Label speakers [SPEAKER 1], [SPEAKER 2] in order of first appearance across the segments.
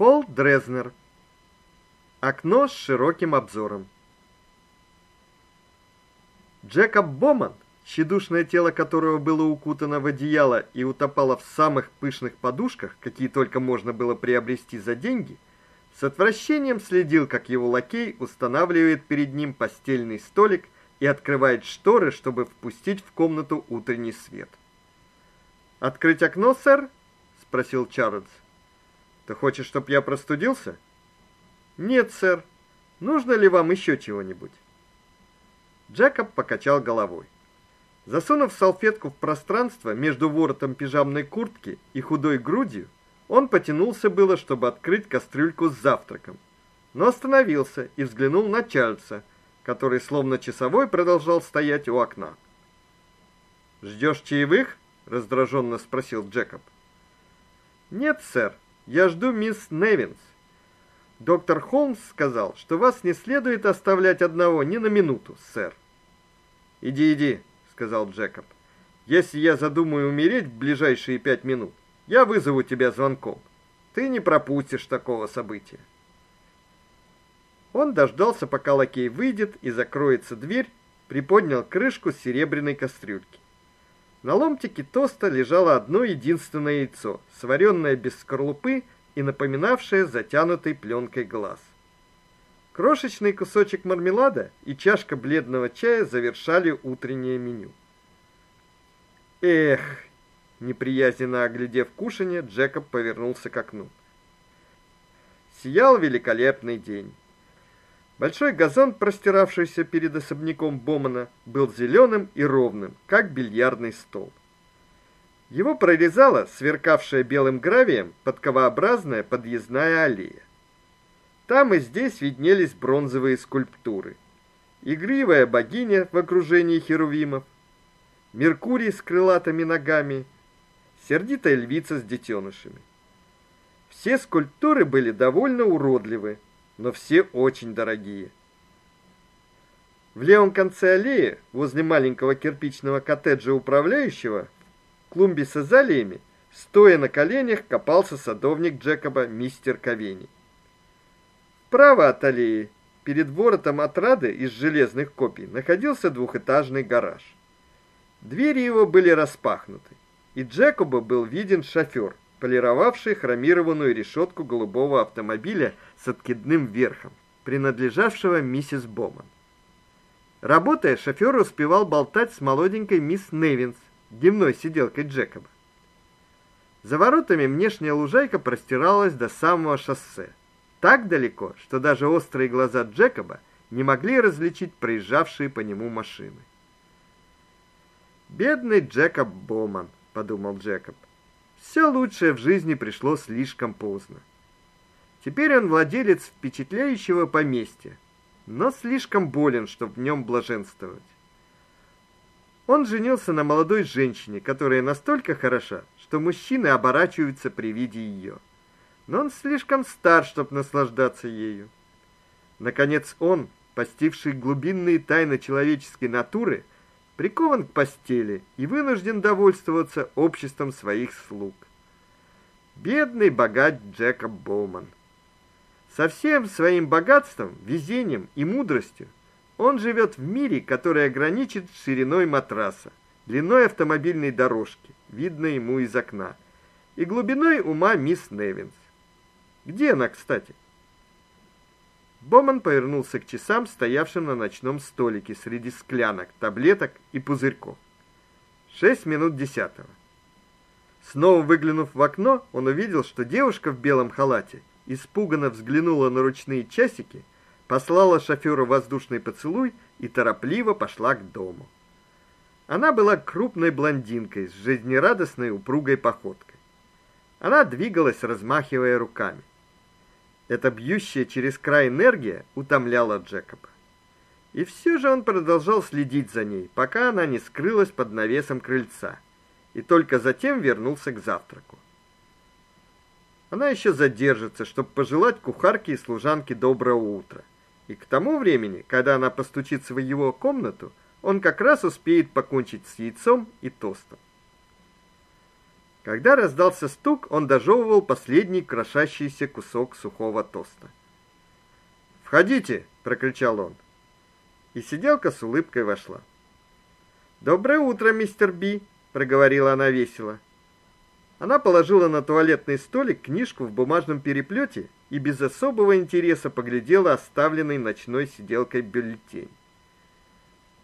[SPEAKER 1] Холл Дрезнер. Окно с широким обзором. Джекоб Боман, тщедушное тело которого было укутано в одеяло и утопало в самых пышных подушках, какие только можно было приобрести за деньги, с отвращением следил, как его лакей устанавливает перед ним постельный столик и открывает шторы, чтобы впустить в комнату утренний свет. Открыть окно, сэр? спросил Чарльз. Ты хочешь, чтоб я простудился? Нет, сэр. Нужно ли вам еще чего-нибудь? Джекоб покачал головой. Засунув салфетку в пространство между воротом пижамной куртки и худой грудью, он потянулся было, чтобы открыть кастрюльку с завтраком, но остановился и взглянул на Чарльза, который словно часовой продолжал стоять у окна. «Ждешь чаевых?» — раздраженно спросил Джекоб. «Нет, сэр, я жду мисс Невинс. Доктор Холмс сказал, что вас не следует оставлять одного ни на минуту, сэр. Иди, иди, сказал Джекоб. Если я задумаю умереть в ближайшие пять минут, я вызову тебя звонком. Ты не пропустишь такого события. Он дождался, пока лакей выйдет и закроется дверь, приподнял крышку серебряной кастрюльки. На ломтике тоста лежало одно единственное яйцо, сваренное без скорлупы и напоминавшее затянутый пленкой глаз. Крошечный кусочек мармелада и чашка бледного чая завершали утреннее меню. Эх, неприязненно оглядев кушанье, Джекоб повернулся к окну. Сиял великолепный день. Большой газон, простиравшийся перед особняком Бомана, был зеленым и ровным, как бильярдный стол. Его прорезала сверкавшая белым гравием подковообразная подъездная аллея. Там и здесь виднелись бронзовые скульптуры. Игривая богиня в окружении херувимов, Меркурий с крылатыми ногами, сердитая львица с детенышами. Все скульптуры были довольно уродливы, но все очень дорогие. В левом конце аллеи, возле маленького кирпичного коттеджа управляющего, в клумбе с азалиями, стоя на коленях, копался садовник Джекоба мистер Ковени. Справа от аллеи, перед воротом отрады из железных копий, находился двухэтажный гараж. Двери его были распахнуты, и Джекоба был виден шофер, полировавший хромированную решетку голубого автомобиля с откидным верхом, принадлежавшего миссис Боман. Работая, шофер успевал болтать с молоденькой мисс Невинс, дневной сиделкой Джекоба. За воротами внешняя лужайка простиралась до самого шоссе, так далеко, что даже острые глаза Джекоба не могли различить проезжавшие по нему машины. Бедный Джекоб Боман, подумал Джекоб. Все лучшее в жизни пришло слишком поздно. Теперь он владелец впечатляющего поместья, но слишком болен, чтобы в нем блаженствовать. Он женился на молодой женщине, которая настолько хороша, что мужчины оборачиваются при виде ее. Но он слишком стар, чтобы наслаждаться ею. Наконец он, постигший глубинные тайны человеческой натуры, прикован к постели и вынужден довольствоваться обществом своих слуг. Бедный богат Джекоб Боуман. Со всем своим богатством, везением и мудростью он живет в мире, который ограничен шириной матраса, длиной автомобильной дорожки, видной ему из окна, и глубиной ума мисс Невинс. Где она, кстати? Боман повернулся к часам, стоявшим на ночном столике среди склянок, таблеток и пузырьков. Шесть минут десятого. Снова выглянув в окно, он увидел, что девушка в белом халате испуганно взглянула на ручные часики, послала шофёру воздушный поцелуй и торопливо пошла к дому. Она была крупной блондинкой с жизнерадостной упругой походкой. Она двигалась, размахивая руками. Эта бьющая через край энергия утомляла Джекоба. И все же он продолжал следить за ней, пока она не скрылась под навесом крыльца, и только затем вернулся к завтраку. Она еще задержится, чтобы пожелать кухарке и служанке доброго утра. И к тому времени, когда она постучится в его комнату, он как раз успеет покончить с яйцом и тостом. Когда раздался стук, он дожевывал последний крошащийся кусок сухого тоста. "Входите", прокричал он. И сиделка с улыбкой вошла. "Доброе утро, мистер Би", проговорила она весело. Она положила на туалетный столик книжку в бумажном переплете и без особого интереса поглядела оставленный ночной сиделкой бюллетень.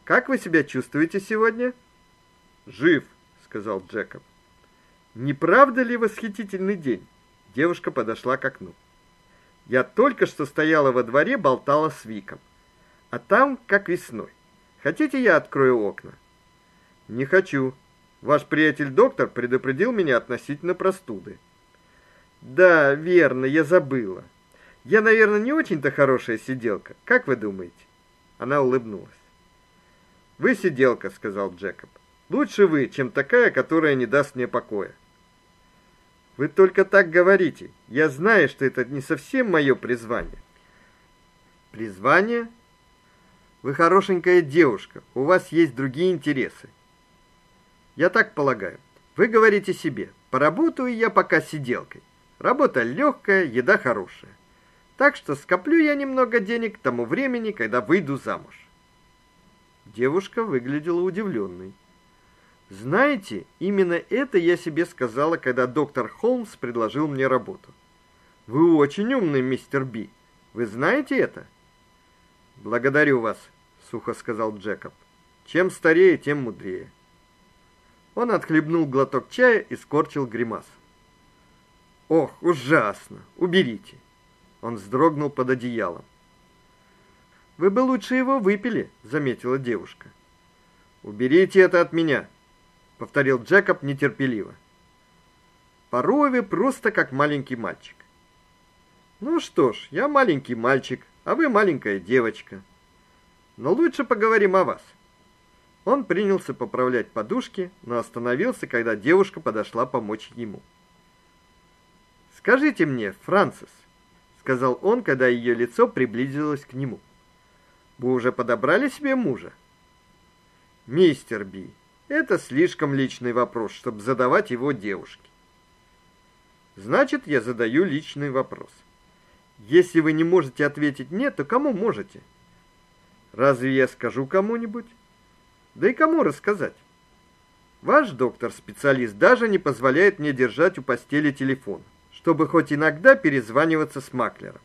[SPEAKER 1] Как вы себя чувствуете сегодня? Жив, сказал Джекоб. Не правда ли восхитительный день? Девушка подошла к окну. Я только что стояла во дворе, болтала с Виком. А там как весной. Хотите, я открою окна? Не хочу. Ваш приятель доктор предупредил меня относительно простуды. Да, верно, я забыла. Я, наверное, не очень-то хорошая сиделка. Как вы думаете? Она улыбнулась. Вы сиделка, сказал Джекоб. Лучше вы, чем такая, которая не даст мне покоя. Вы только так говорите. Я знаю, что это не совсем мое призвание. Призвание? Вы хорошенькая девушка. У вас есть другие интересы. Я так полагаю. Вы говорите себе: "Поработаю я пока сиделкой". Работа легкая, еда хорошая. Так что скоплю я немного денег к тому времени, когда выйду замуж. Девушка выглядела удивленной. Знаете, именно это я себе сказала, когда доктор Холмс предложил мне работу. Вы очень умный, мистер Би. Вы знаете это? Благодарю вас, сухо сказал Джекоб. Чем старее, тем мудрее. Он отхлебнул глоток чая и скорчил гримасу. Ох, ужасно. Уберите. Он вздрогнул под одеялом. Вы бы лучше его выпили, заметила девушка. Уберите это от меня, повторил Джекоб нетерпеливо. Порой вы просто как маленький мальчик. Ну что ж, я маленький мальчик, а вы маленькая девочка. Но лучше поговорим о вас. Он принялся поправлять подушки, но остановился, когда девушка подошла помочь ему. Скажите мне, Франсис, сказал он, когда ее лицо приблизилось к нему. Вы уже подобрали себе мужа? Мистер Би, это слишком личный вопрос, чтобы задавать его девушке. Значит, я задаю личный вопрос. Если вы не можете ответить нет, то кому можете? Разве я скажу кому-нибудь? Да и кому рассказать? Ваш доктор-специалист даже не позволяет мне держать у постели телефон, чтобы хоть иногда перезваниваться с маклером.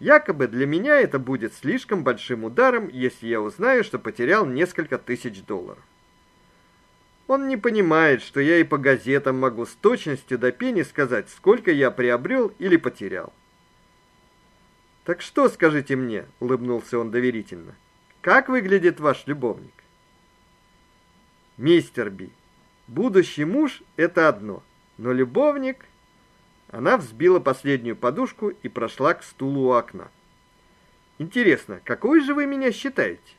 [SPEAKER 1] Якобы для меня это будет слишком большим ударом, если я узнаю, что потерял несколько тысяч долларов. Он не понимает, что я и по газетам могу с точностью до пени сказать, сколько я приобрел или потерял. Так что, скажите мне, улыбнулся он доверительно. Как выглядит ваш любовник? Мистер Би. Будущий муж это одно, но любовник Она взбила последнюю подушку и прошла к стулу у окна. Интересно, какой же вы меня считаете?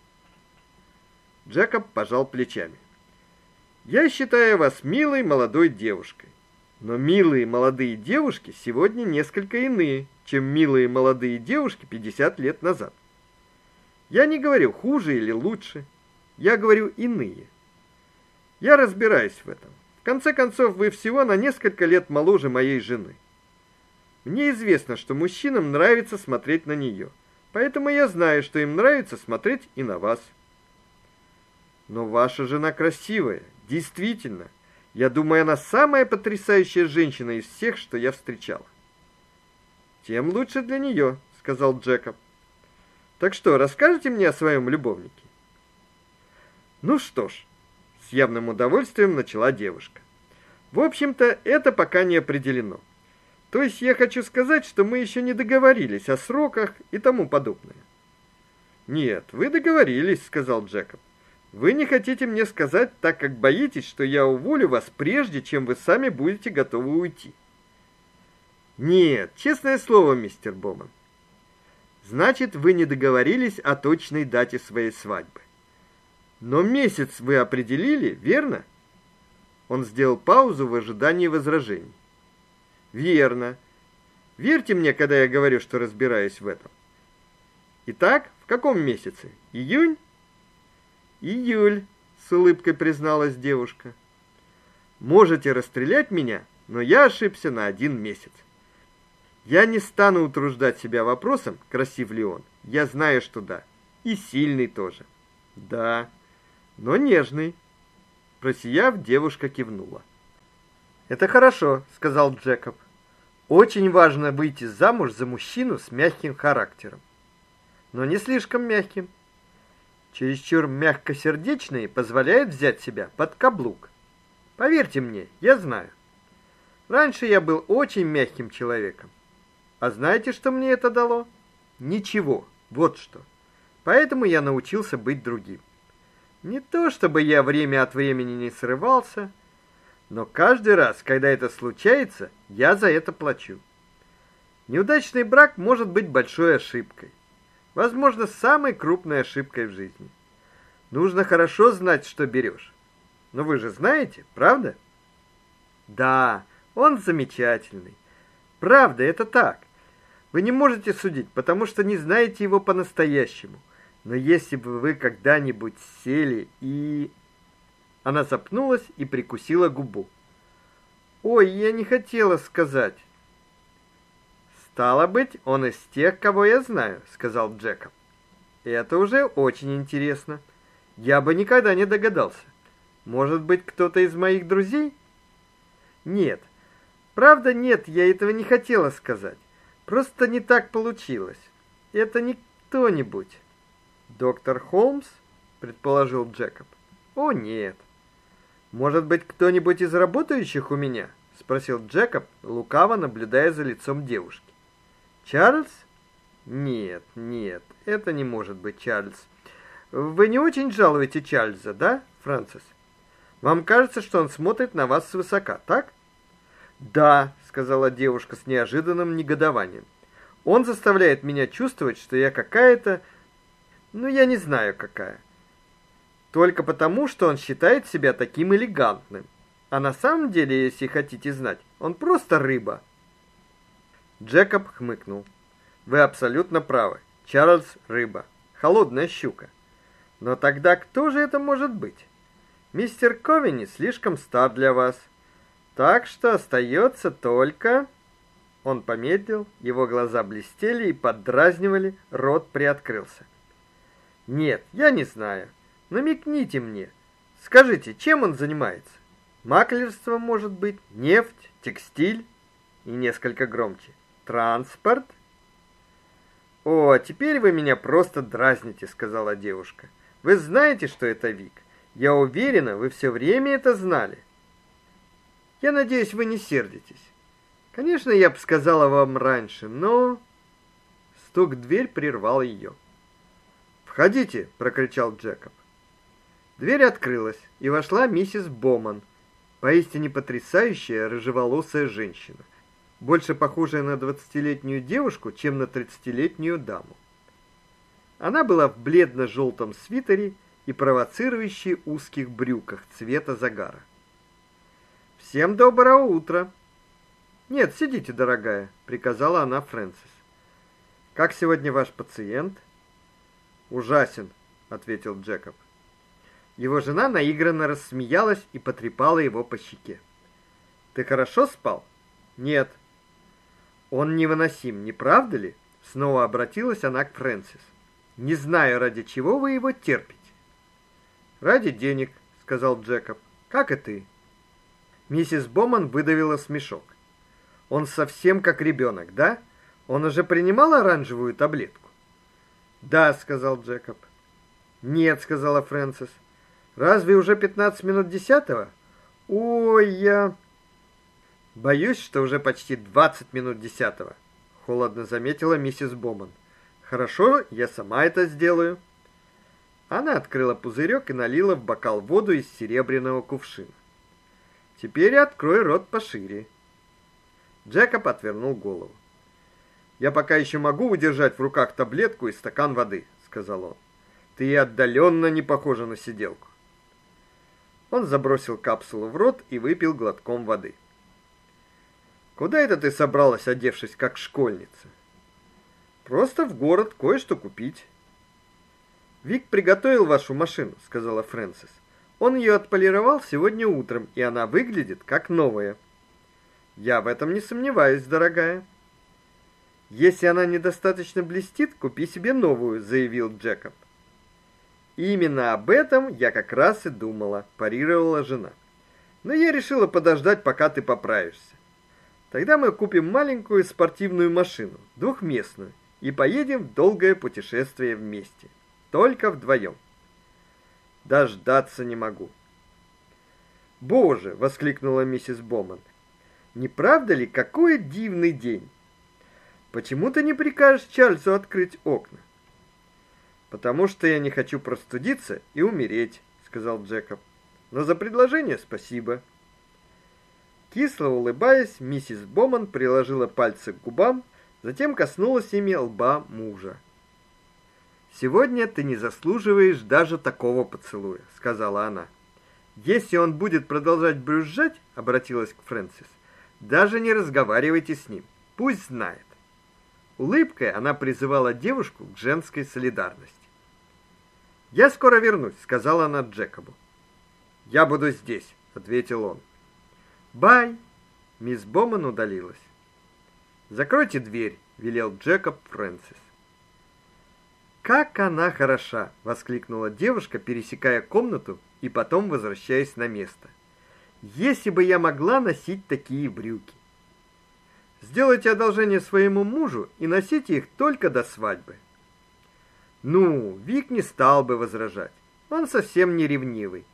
[SPEAKER 1] Джекоб пожал плечами. Я считаю вас милой молодой девушкой. Но милые молодые девушки сегодня несколько иные, чем милые молодые девушки 50 лет назад. Я не говорю хуже или лучше, я говорю иные. Я разбираюсь в этом. В конце концов, вы всего на несколько лет моложе моей жены. Мне известно, что мужчинам нравится смотреть на нее, поэтому я знаю, что им нравится смотреть и на вас. Но ваша жена красивая, Действительно, я думаю, она самая потрясающая женщина из всех, что я встречал. Тем лучше для нее, сказал Джекоб. Так что, расскажете мне о своем любовнике? Ну что ж, с явным удовольствием начала девушка. В общем-то, это пока не определено. То есть я хочу сказать, что мы еще не договорились о сроках и тому подобное. Нет, вы договорились, сказал Джекоб. Вы не хотите мне сказать, так как боитесь, что я уволю вас прежде, чем вы сами будете готовы уйти. Нет, честное слово, мистер Боман. Значит, вы не договорились о точной дате своей свадьбы. Но месяц вы определили, верно? Он сделал паузу в ожидании возражений. Верно. Верьте мне, когда я говорю, что разбираюсь в этом. Итак, в каком месяце? Июнь? Июль, с улыбкой призналась девушка. Можете расстрелять меня, но я ошибся на один месяц. Я не стану утруждать себя вопросом, красив ли он. Я знаю, что да. И сильный тоже. Да, но нежный. Просияв, девушка кивнула. Это хорошо, сказал Джекоб. Очень важно выйти замуж за мужчину с мягким характером. Но не слишком мягким. Чересчур мягкосердечный позволяет взять себя под каблук. Поверьте мне, я знаю. Раньше я был очень мягким человеком. А знаете, что мне это дало? Ничего. Вот что. Поэтому я научился быть другим. Не то чтобы я время от времени не срывался, но каждый раз, когда это случается, я за это плачу. Неудачный брак может быть большой ошибкой. Возможно, самой крупной ошибкой в жизни. Нужно хорошо знать, что берешь. Но вы же знаете, правда? Да, он замечательный. Правда, это так. Вы не можете судить, потому что не знаете его по-настоящему. Но если бы вы когда-нибудь сели и Она запнулась и прикусила губу. Ой, я не хотела сказать. Стало быть, он из тех, кого я знаю, сказал Джекоб. Это уже очень интересно. Я бы никогда не догадался. Может быть, кто-то из моих друзей? Нет. Правда, нет, я этого не хотела сказать. Просто не так получилось. Это не кто-нибудь. Доктор Холмс, предположил Джекоб. О, нет. Может быть, кто-нибудь из работающих у меня? спросил Джекоб, лукаво наблюдая за лицом девушки. Чарльз? Нет, нет, это не может быть Чарльз. Вы не очень жалуете Чарльза, да, Фрэнсис? Вам кажется, что он смотрит на вас свысока, так? Да, сказала девушка с неожиданным негодованием. Он заставляет меня чувствовать, что я какая-то, ну я не знаю какая. Только потому, что он считает себя таким элегантным. А на самом деле, если хотите знать, он просто рыба. Джекоб хмыкнул. Вы абсолютно правы. Чарльз рыба, холодная щука. Но тогда кто же это может быть? Мистер Ковини слишком стар для вас. Так что остается только Он помедлил, его глаза блестели и поддразнивали, рот приоткрылся. Нет, я не знаю. Намекните мне. Скажите, чем он занимается? Маклерство, может быть, нефть, текстиль и несколько громче. Транспорт? О, теперь вы меня просто дразните, сказала девушка. Вы знаете, что это Вик? Я уверена, вы все время это знали. Я надеюсь, вы не сердитесь. Конечно, я бы сказала вам раньше, но стук в дверь прервал ее. "Входите", прокричал Джекоб. Дверь открылась, и вошла миссис Боман, поистине потрясающая рыжеволосая женщина, больше похожая на двадцатилетнюю девушку, чем на тридцатилетнюю даму. Она была в бледно желтом свитере и провоцирующих узких брюках цвета загара. Всем доброго утра. Нет, сидите, дорогая, приказала она Фрэнсис. Как сегодня ваш пациент? Ужасен, ответил Джекоб. Его жена наигранно рассмеялась и потрепала его по щеке. Ты хорошо спал? Нет. Он невыносим, не правда ли? Снова обратилась она к Фрэнсис. Не знаю, ради чего вы его терпите. Ради денег, сказал Джекоб. Как и ты. Миссис Боман выдавила смешок. Он совсем как ребенок, да? Он уже принимал оранжевую таблетку. Да, сказал Джекоб. Нет, сказала Фрэнсис. Разве уже 15 минут десятого? Ой, я боюсь, что уже почти 20 минут десятого, холодно заметила миссис Боман. Хорошо, я сама это сделаю. Она открыла пузырек и налила в бокал воду из серебряного кувшина. Теперь открой рот пошире. Джекоб отвернул голову. Я пока еще могу удержать в руках таблетку и стакан воды, сказал он. Ты и отдаленно не похожа на сиделку. Он забросил капсулу в рот и выпил глотком воды. Куда это ты собралась, одевшись как школьница? Просто в город кое-что купить. Вик приготовил вашу машину, сказала Фрэнсис. Он ее отполировал сегодня утром, и она выглядит как новая. Я в этом не сомневаюсь, дорогая. Если она недостаточно блестит, купи себе новую, заявил Джекоб. Именно об этом я как раз и думала, парировала жена. Но я решила подождать, пока ты поправишься. Тогда мы купим маленькую спортивную машину, двухместную, и поедем в долгое путешествие вместе, только вдвоем. Дождаться не могу. Боже, воскликнула миссис Боман. Не правда ли, какой дивный день? Почему ты не прикажешь Чарльзу открыть окна? Потому что я не хочу простудиться и умереть, сказал Джекоб. Но за предложение спасибо. Кисло улыбаясь, миссис Боман приложила пальцы к губам, затем коснулась ими лба мужа. Сегодня ты не заслуживаешь даже такого поцелуя, сказала она. Если он будет продолжать брюзжать, обратилась к Фрэнсис. Даже не разговаривайте с ним. Пусть знает. Улыбкой она призывала девушку к женской солидарности. "Я скоро вернусь", сказала она Джекобу. "Я буду здесь", ответил он. "Бай". Мисс Боман удалилась. "Закройте дверь", велел Джекоб Фрэнсис. Как она хороша, воскликнула девушка, пересекая комнату и потом возвращаясь на место. Если бы я могла носить такие брюки. Сделайте одолжение своему мужу и носите их только до свадьбы. Ну, Вик не стал бы возражать. Он совсем не ревнивый.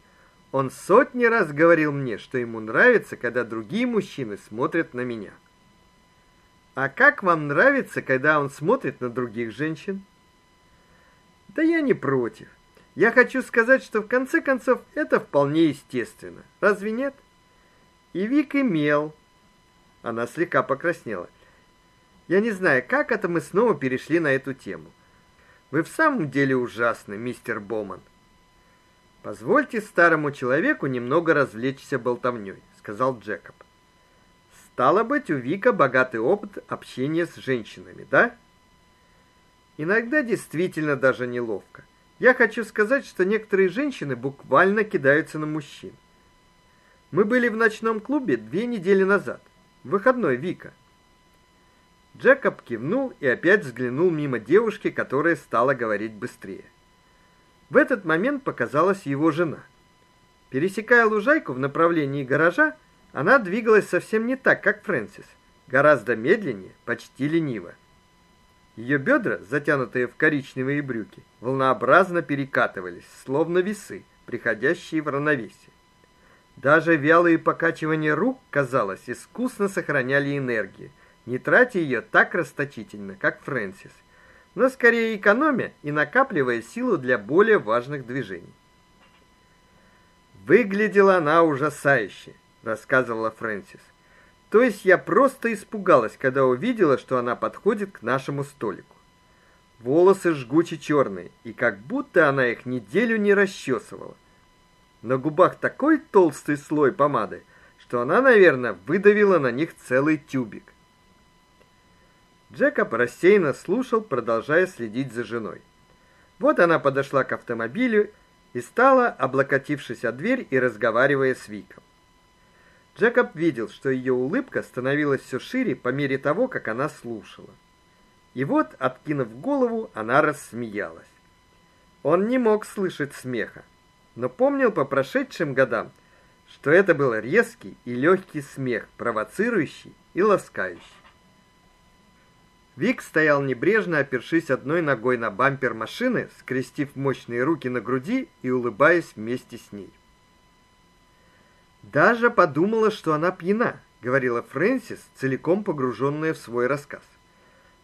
[SPEAKER 1] Он сотни раз говорил мне, что ему нравится, когда другие мужчины смотрят на меня. А как вам нравится, когда он смотрит на других женщин? Да я не против. Я хочу сказать, что в конце концов это вполне естественно. Разве нет? И Вик имел она слегка покраснела. Я не знаю, как это мы снова перешли на эту тему. Вы в самом деле ужасны, мистер Боман. Позвольте старому человеку немного развлечься болтовнёй, сказал Джекоб. Стало быть, у Вика богатый опыт общения с женщинами, да? Иногда действительно даже неловко. Я хочу сказать, что некоторые женщины буквально кидаются на мужчин. Мы были в ночном клубе две недели назад. Выходной, Вика. Джекоб кивнул и опять взглянул мимо девушки, которая стала говорить быстрее. В этот момент показалась его жена. Пересекая лужайку в направлении гаража, она двигалась совсем не так, как Фрэнсис, гораздо медленнее, почти лениво. Ее бедра, затянутые в коричневые брюки, волнообразно перекатывались, словно весы, приходящие в равновесие. Даже вялые покачивания рук, казалось, искусно сохраняли энергию, не тратя ее так расточительно, как Фрэнсис, но скорее экономя и накапливая силу для более важных движений. Выглядела она ужасающе, рассказывала Фрэнсис. То есть я просто испугалась, когда увидела, что она подходит к нашему столику. Волосы жгуче черные, и как будто она их неделю не расчесывала. На губах такой толстый слой помады, что она, наверное, выдавила на них целый тюбик. Джекоб рассеянно слушал, продолжая следить за женой. Вот она подошла к автомобилю и стала, облокотившись о дверь и разговаривая с Виком. Джекоб видел, что ее улыбка становилась все шире по мере того, как она слушала. И вот, откинув голову, она рассмеялась. Он не мог слышать смеха но помнил по прошедшим годам, что это был резкий и легкий смех, провоцирующий и ласкающий. Вик стоял небрежно, опершись одной ногой на бампер машины, скрестив мощные руки на груди и улыбаясь вместе с ней. Даже подумала, что она пьяна, говорила Фрэнсис, целиком погруженная в свой рассказ.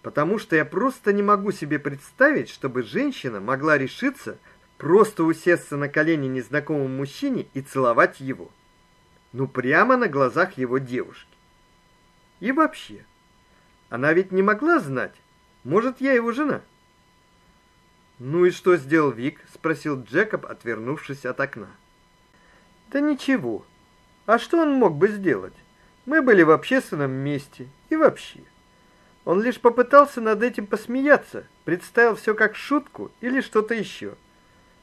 [SPEAKER 1] Потому что я просто не могу себе представить, чтобы женщина могла решиться просто усесться на колени незнакомому мужчине и целовать его. Ну прямо на глазах его девушки. И вообще, она ведь не могла знать, может, я его жена. Ну и что сделал Вик? спросил Джекоб, отвернувшись от окна. Да ничего. А что он мог бы сделать? Мы были в общественном месте и вообще. Он лишь попытался над этим посмеяться, представил все как шутку или что-то еще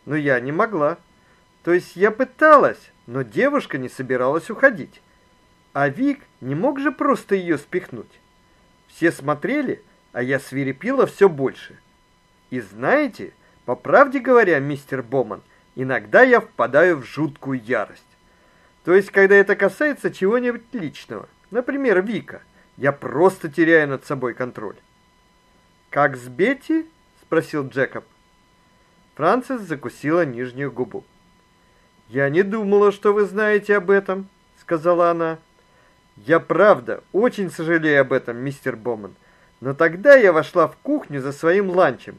[SPEAKER 1] но я не могла. То есть я пыталась, но девушка не собиралась уходить. А Вик не мог же просто ее спихнуть. Все смотрели, а я свирепила все больше. И знаете, по правде говоря, мистер Боман, иногда я впадаю в жуткую ярость. То есть, когда это касается чего-нибудь личного, например, Вика, я просто теряю над собой контроль. Как с Бетти? спросил Джекоб. Фрэнсис закусила нижнюю губу. Я не думала, что вы знаете об этом, сказала она. Я правда очень сожалею об этом, мистер Боман. Но тогда я вошла в кухню за своим ланчем,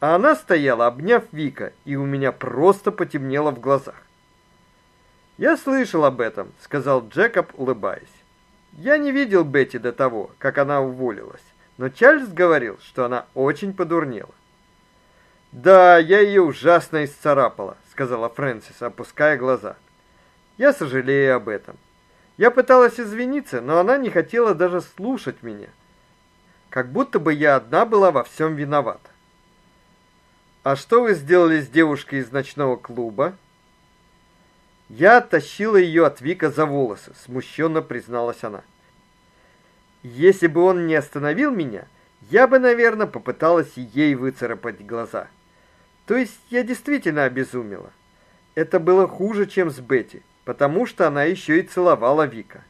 [SPEAKER 1] а она стояла, обняв Вика, и у меня просто потемнело в глазах. Я слышал об этом, сказал Джекоб, улыбаясь. Я не видел Бетти до того, как она уволилась, но Чарльз говорил, что она очень подурнела. Да, я ее ужасно исцарапала, сказала Фрэнсис, опуская глаза. Я сожалею об этом. Я пыталась извиниться, но она не хотела даже слушать меня. Как будто бы я одна была во всем виновата. А что вы сделали с девушкой из ночного клуба? Я оттащила ее от Вика за волосы, смущенно призналась она. Если бы он не остановил меня, я бы, наверное, попыталась ей выцарапать глаза. То есть я действительно обезумела. Это было хуже, чем с Бетти, потому что она еще и целовала Вика.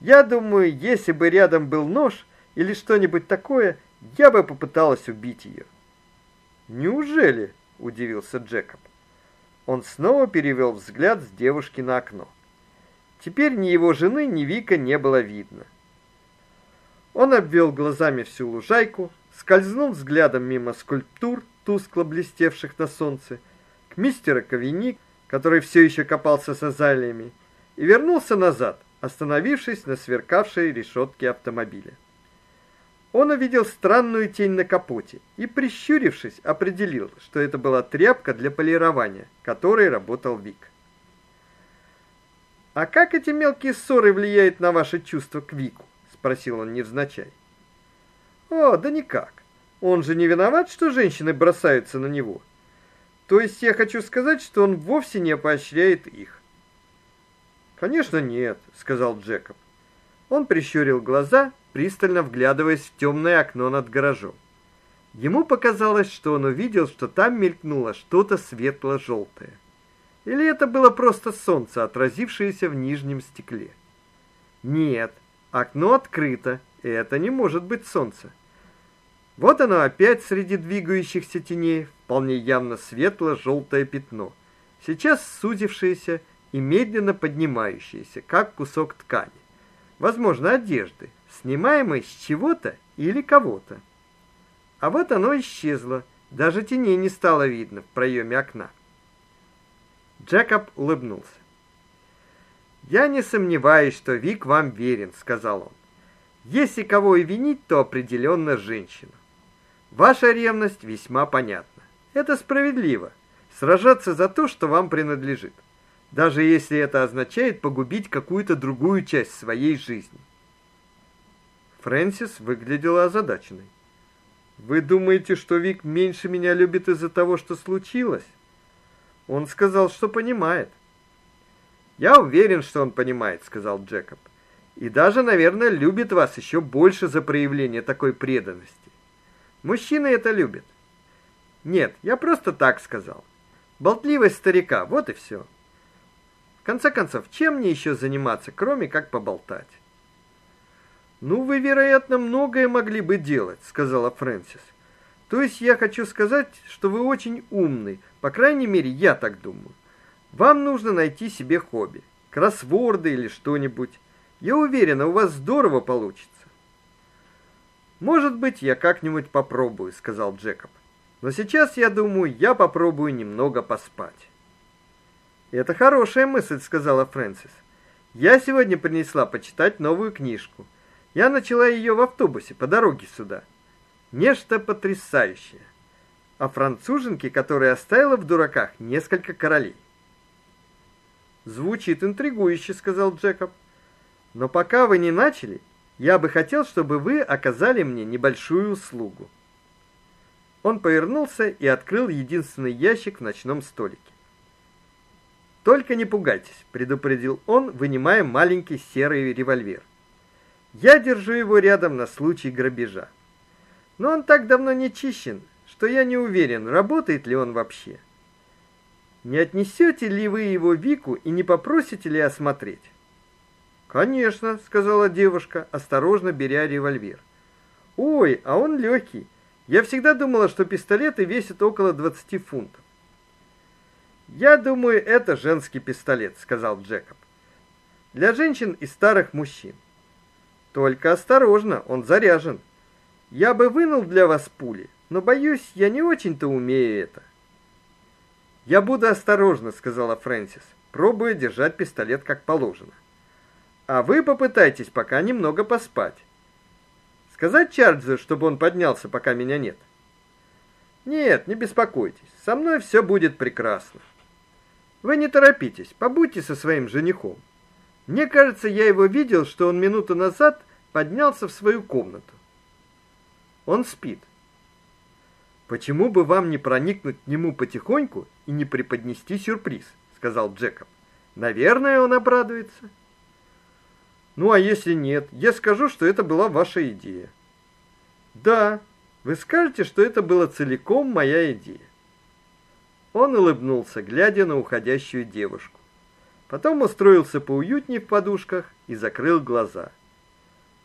[SPEAKER 1] Я думаю, если бы рядом был нож или что-нибудь такое, я бы попыталась убить ее. Неужели? удивился Джекоб. Он снова перевел взгляд с девушки на окно. Теперь ни его жены, ни Вика не было видно. Он обвел глазами всю лужайку, скользнул взглядом мимо скульптур, тускло блестевших на солнце, к мистеру Ковини, который все еще копался с азалиями, и вернулся назад, остановившись на сверкавшей решетке автомобиля. Он увидел странную тень на капоте и, прищурившись, определил, что это была тряпка для полирования, которой работал Вик. А как эти мелкие ссоры влияют на ваши чувства к Вику? спросил он невзначай. О, да никак. Он же не виноват, что женщины бросаются на него. То есть я хочу сказать, что он вовсе не поощряет их. Конечно, нет, сказал Джекоб. Он прищурил глаза пристально вглядываясь в темное окно над гаражом. Ему показалось, что он увидел, что там мелькнуло что-то светло желтое Или это было просто солнце, отразившееся в нижнем стекле? Нет, окно открыто, и это не может быть солнце. Вот оно опять среди двигающихся теней, вполне явно светло желтое пятно, сейчас сузившееся и медленно поднимающееся, как кусок ткани. Возможно, одежды, снимаемой с чего-то или кого-то. А вот оно исчезло, даже теней не стало видно в проеме окна. Джекоб улыбнулся. Я не сомневаюсь, что Вик вам верен, сказал он. Если кого и винить, то определенно женщину. Ваша ревность весьма понятна. Это справедливо сражаться за то, что вам принадлежит, даже если это означает погубить какую-то другую часть своей жизни. Фрэнсис выглядела озадаченной. Вы думаете, что Вик меньше меня любит из-за того, что случилось? Он сказал, что понимает. Я уверен, что он понимает, сказал Джекоб. И даже, наверное, любит вас еще больше за проявление такой преданности. Мужчины это любят. Нет, я просто так сказал. Болтливость старика, вот и все. В конце концов, чем мне еще заниматься, кроме как поболтать? Ну, вы, вероятно, многое могли бы делать, сказала Фрэнсис. То есть я хочу сказать, что вы очень умный, по крайней мере, я так думаю. Вам нужно найти себе хобби, кроссворды или что-нибудь. Я уверена, у вас здорово получится. Может быть, я как-нибудь попробую, сказал Джекоб. Но сейчас, я думаю, я попробую немного поспать. Это хорошая мысль, сказала Фрэнсис. Я сегодня принесла почитать новую книжку. Я начала ее в автобусе по дороге сюда. Нечто потрясающее. О француженке, которая оставила в дураках несколько королей. Звучит интригующе, сказал Джекоб. Но пока вы не начали, я бы хотел, чтобы вы оказали мне небольшую услугу. Он повернулся и открыл единственный ящик в ночном столике. Только не пугайтесь, предупредил он, вынимая маленький серый револьвер. Я держу его рядом на случай грабежа. Но он так давно не чищен, что я не уверен, работает ли он вообще. Не отнесете ли вы его Вику и не попросите ли осмотреть? Конечно, сказала девушка, осторожно беря револьвер. Ой, а он легкий. Я всегда думала, что пистолеты весят около 20 фунтов. Я думаю, это женский пистолет, сказал Джекоб. Для женщин и старых мужчин. Только осторожно, он заряжен. Я бы вынул для вас пули, но боюсь, я не очень-то умею это. Я буду осторожна, сказала Фрэнсис, пробуя держать пистолет как положено. А вы попытайтесь пока немного поспать. Сказать Чарльзу, чтобы он поднялся, пока меня нет. Нет, не беспокойтесь. Со мной все будет прекрасно. Вы не торопитесь, побудьте со своим женихом. Мне кажется, я его видел, что он минуту назад поднялся в свою комнату. Он спит. Почему бы вам не проникнуть к нему потихоньку и не преподнести сюрприз, сказал Джекоб. Наверное, он обрадуется. Ну а если нет, я скажу, что это была ваша идея. Да, вы скажете, что это была целиком моя идея. Он улыбнулся, глядя на уходящую девушку. Потом устроился поуютнее в подушках и закрыл глаза.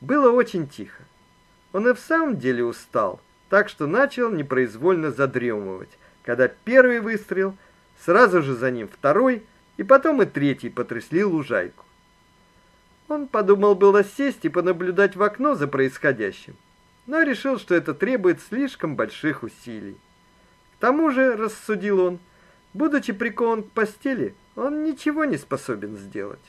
[SPEAKER 1] Было очень тихо. Он и в самом деле устал, так что начал непроизвольно задремывать, когда первый выстрел, сразу же за ним второй, и потом и третий потрясли лужайку. Он подумал было сесть и понаблюдать в окно за происходящим, но решил, что это требует слишком больших усилий. К тому же, рассудил он, будучи прикован к постели, он ничего не способен сделать.